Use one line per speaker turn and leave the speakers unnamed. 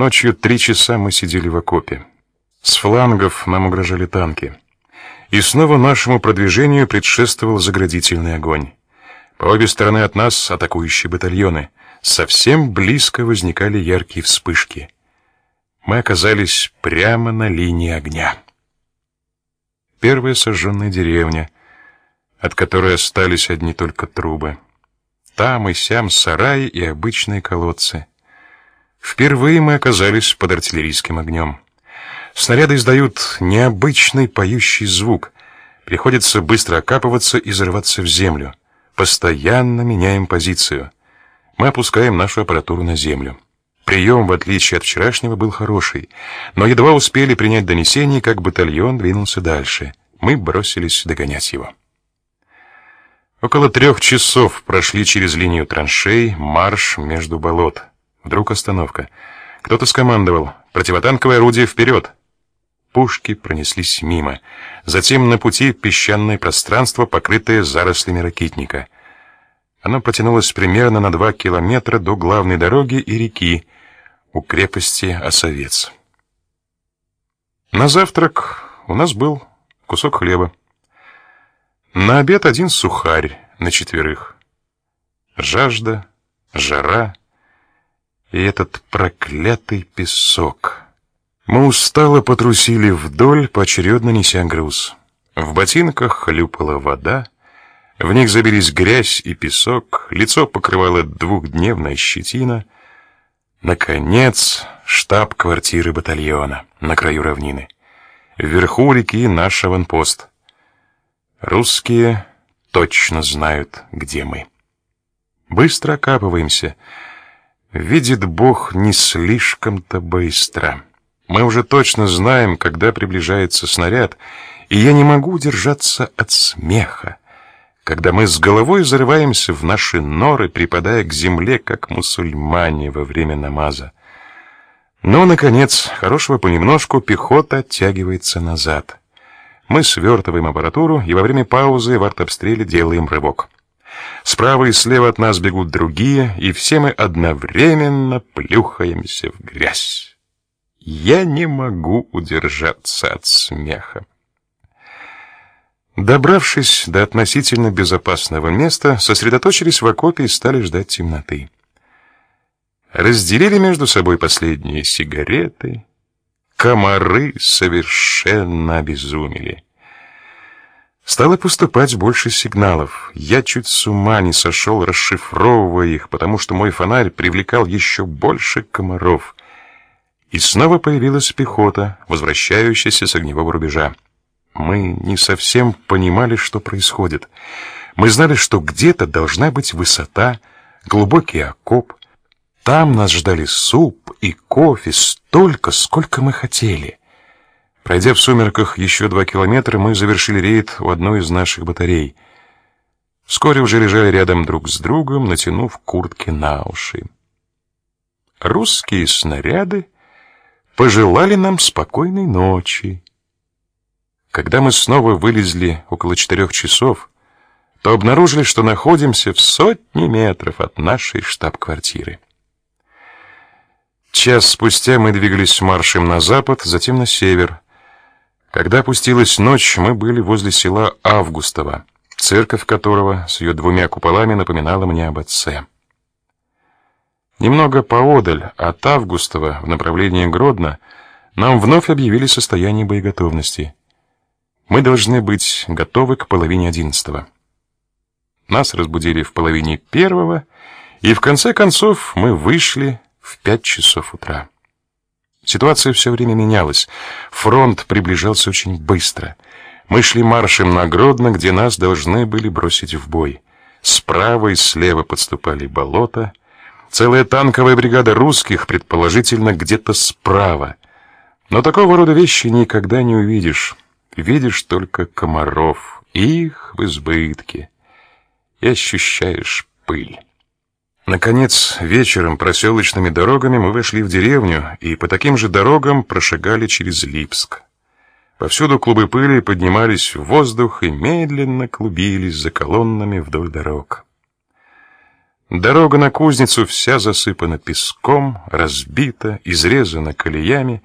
Ночью три часа мы сидели в окопе. С флангов нам угрожали танки. И снова нашему продвижению предшествовал заградительный огонь. По обе стороны от нас атакующие батальоны. Совсем близко возникали яркие вспышки. Мы оказались прямо на линии огня. Первая сожженная деревня, от которой остались одни только трубы. Там и сям сараи и обычные колодцы. Впервые мы оказались под артиллерийским огнем. Снаряды издают необычный поющий звук. Приходится быстро окапываться и зарываться в землю. Постоянно меняем позицию. Мы опускаем нашу аппаратуру на землю. Прием, в отличие от вчерашнего, был хороший, но едва успели принять донесение, как батальон двинулся дальше. Мы бросились догонять его. Около трех часов прошли через линию траншей, марш между болот. Вдруг остановка. Кто-то скомандовал: "Противотанковое орудие вперед!» Пушки пронеслись мимо. Затем на пути песчаное пространство, покрытое зарослями ракитника. Оно протянулось примерно на два километра до главной дороги и реки у крепости Осовец. На завтрак у нас был кусок хлеба. На обед один сухарь на четверых. Жажда, жара и этот проклятый песок. Мы устало потрусили вдоль, поочередно неся груз. В ботинках хлюпала вода, в них забились грязь и песок, лицо покрывало двухдневная щетина. Наконец, штаб квартиры батальона на краю равнины. Вверху реки наш аванпост. Русские точно знают, где мы. Быстро окапываемся. Видит Бог не слишком-то быстро. Мы уже точно знаем, когда приближается снаряд, и я не могу удержаться от смеха, когда мы с головой зарываемся в наши норы, припадая к земле, как мусульмане во время намаза. Но, наконец, хорошего понемножку пехота оттягивается назад. Мы свертываем аппаратуру и во время паузы в артобстреле делаем рывок. Справа и слева от нас бегут другие, и все мы одновременно плюхаемся в грязь. Я не могу удержаться от смеха. Добравшись до относительно безопасного места, сосредоточились в окопе и стали ждать темноты. Разделили между собой последние сигареты, Комары совершенно обезумели. Стало поступать больше сигналов. Я чуть с ума не сошел, расшифровывая их, потому что мой фонарь привлекал еще больше комаров. И снова появилась пехота, возвращающаяся с огневого рубежа. Мы не совсем понимали, что происходит. Мы знали, что где-то должна быть высота, глубокий окоп, там нас ждали суп и кофе столько, сколько мы хотели. Пройдя в сумерках еще два километра, мы завершили рейд у одной из наших батарей. Вскоре уже лежали рядом друг с другом, натянув куртки на уши. Русские снаряды пожелали нам спокойной ночи. Когда мы снова вылезли около четырех часов, то обнаружили, что находимся в сотни метров от нашей штаб-квартиры. Час спустя мы двигались маршем на запад, затем на север. Когда опустилась ночь, мы были возле села Августово, церковь которого с ее двумя куполами напоминала мне об отце. Немного поодаль от Августова в направлении Гродно нам вновь объявили состояние боеготовности. Мы должны быть готовы к половине одиннадцатого. Нас разбудили в половине первого, и в конце концов мы вышли в пять часов утра. Ситуация все время менялась. Фронт приближался очень быстро. Мы шли маршем на Гродно, где нас должны были бросить в бой. Справа и слева подступали болота. Целая танковая бригада русских, предположительно, где-то справа. Но такого рода вещи никогда не увидишь. Видишь только комаров, их в избытке. И ощущаешь пыль. Наконец, вечером проселочными дорогами мы вышли в деревню и по таким же дорогам прошагали через Липск. Повсюду клубы пыли поднимались в воздух и медленно клубились за колоннами вдоль дорог. Дорога на кузницу вся засыпана песком, разбита, изрезана колеями,